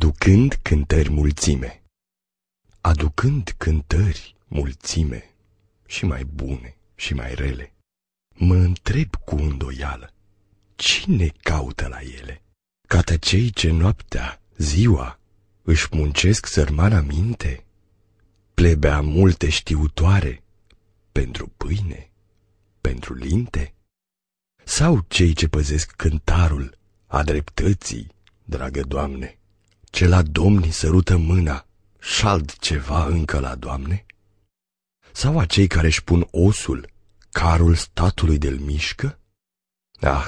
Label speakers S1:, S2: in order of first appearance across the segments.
S1: aducând cântări mulțime. Aducând cântări mulțime, și mai bune și mai rele, mă întreb cu îndoială, cine caută la ele? Cată cei ce noaptea, ziua, își muncesc sărmana minte? Plebea multe știutoare, pentru pâine, pentru linte? Sau cei ce păzesc cântarul a dreptății, dragă Doamne, ce la domni sărută mâna și ceva încă la Doamne? Sau acei care își pun osul, carul statului de-l mișcă? Ah,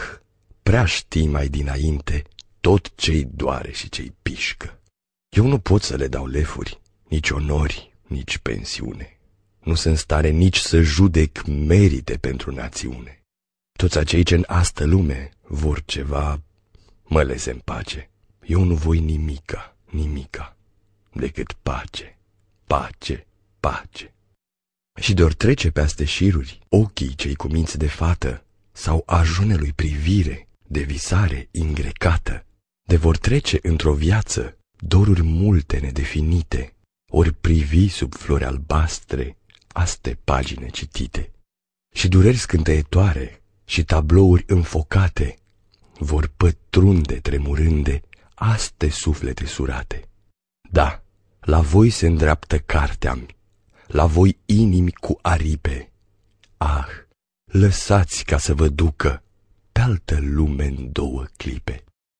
S1: prea știi mai dinainte tot ce-i doare și ce-i pișcă. Eu nu pot să le dau lefuri, nici onori, nici pensiune. Nu sunt stare nici să judec merite pentru națiune. Toți acei ce în astă lume vor ceva, mă lese în pace. Eu nu voi nimica, nimica, decât pace, pace, pace. Și doar trece peste șiruri ochii cei cu minți de fată sau ajunelui privire de visare ingrecată, de vor trece într-o viață doruri multe nedefinite, ori privi sub flori albastre aste pagine citite. Și dureri scânteietoare și tablouri înfocate vor pătrunde tremurânde aste suflete surate. Da, la voi se îndreaptă cartea la voi inimi cu aripe. Ah, lăsați ca să vă ducă pe altă lume în două clipe.